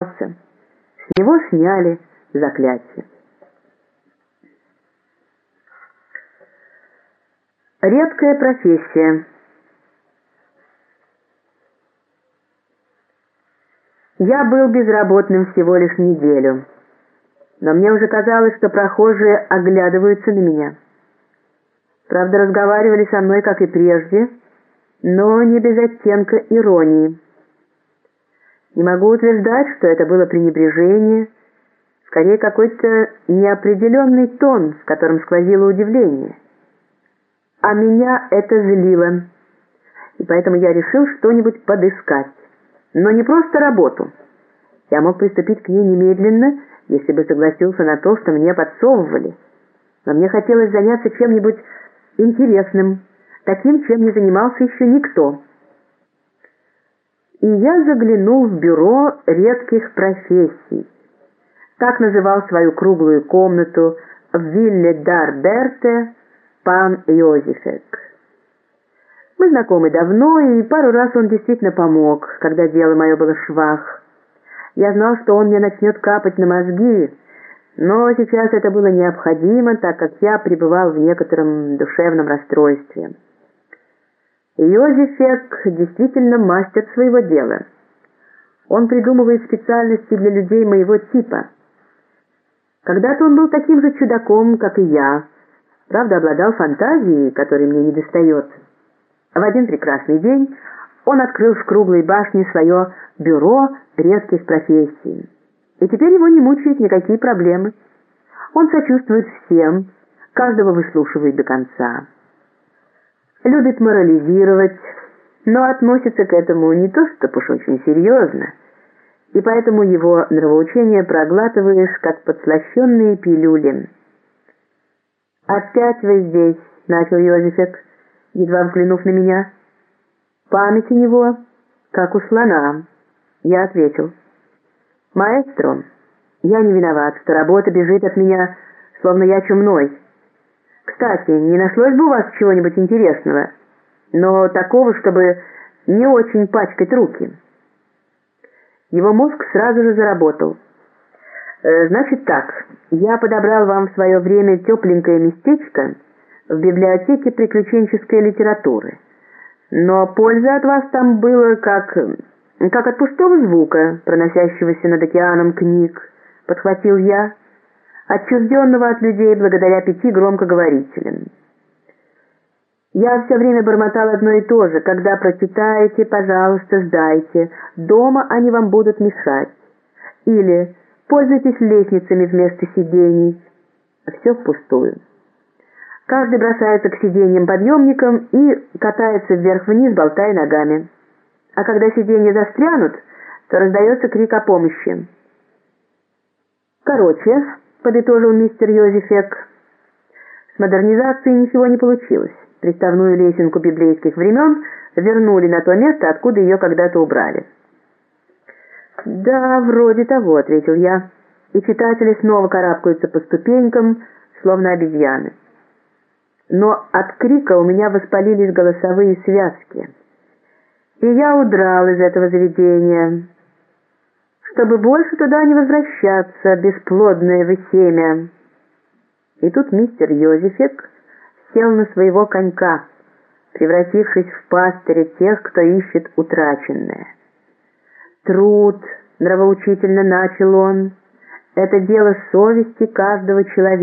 С него сняли заклятие. Редкая профессия. Я был безработным всего лишь неделю, но мне уже казалось, что прохожие оглядываются на меня. Правда, разговаривали со мной, как и прежде, но не без оттенка иронии. Не могу утверждать, что это было пренебрежение, скорее какой-то неопределенный тон, в котором сквозило удивление. А меня это злило, и поэтому я решил что-нибудь подыскать. Но не просто работу. Я мог приступить к ней немедленно, если бы согласился на то, что мне подсовывали. Но мне хотелось заняться чем-нибудь интересным, таким, чем не занимался еще никто и я заглянул в бюро редких профессий. Так называл свою круглую комнату в вилле Дарберте пан Йозефек. Мы знакомы давно, и пару раз он действительно помог, когда дело мое было в швах. Я знал, что он мне начнет капать на мозги, но сейчас это было необходимо, так как я пребывал в некотором душевном расстройстве. Йозефек действительно мастер своего дела. Он придумывает специальности для людей моего типа. Когда-то он был таким же чудаком, как и я, правда, обладал фантазией, которой мне не достает. В один прекрасный день он открыл в круглой башне свое бюро редких профессий. И теперь его не мучают никакие проблемы. Он сочувствует всем, каждого выслушивает до конца любит морализировать, но относится к этому не то чтобы уж очень серьезно, и поэтому его нравоучения проглатываешь, как подслащенные пилюли. «Опять вы здесь», — начал Йозефек, едва взглянув на меня. «Память у него, как у слона», — я ответил. «Маэстро, я не виноват, что работа бежит от меня, словно я чумной». Кстати, не нашлось бы у вас чего-нибудь интересного, но такого, чтобы не очень пачкать руки. Его мозг сразу же заработал. Э, значит так, я подобрал вам в свое время тепленькое местечко в библиотеке приключенческой литературы. Но польза от вас там была как, как от пустого звука, проносящегося над океаном книг, подхватил я отчужденного от людей благодаря пяти громкоговорителям. Я все время бормотал одно и то же. Когда прочитаете, пожалуйста, сдайте. Дома они вам будут мешать. Или пользуйтесь лестницами вместо сидений. Все впустую. Каждый бросается к сиденьям-подъемникам и катается вверх-вниз, болтая ногами. А когда сиденья застрянут, то раздается крик о помощи. Короче, — подытожил мистер Йозефек. С модернизацией ничего не получилось. Приставную лесенку библейских времен вернули на то место, откуда ее когда-то убрали. «Да, вроде того», — ответил я, и читатели снова карабкаются по ступенькам, словно обезьяны. Но от крика у меня воспалились голосовые связки, и я удрал из этого заведения чтобы больше туда не возвращаться, бесплодное вы семя. И тут мистер Йозефик сел на своего конька, превратившись в пастыря тех, кто ищет утраченное. Труд, нравоучительно начал он, это дело совести каждого человека.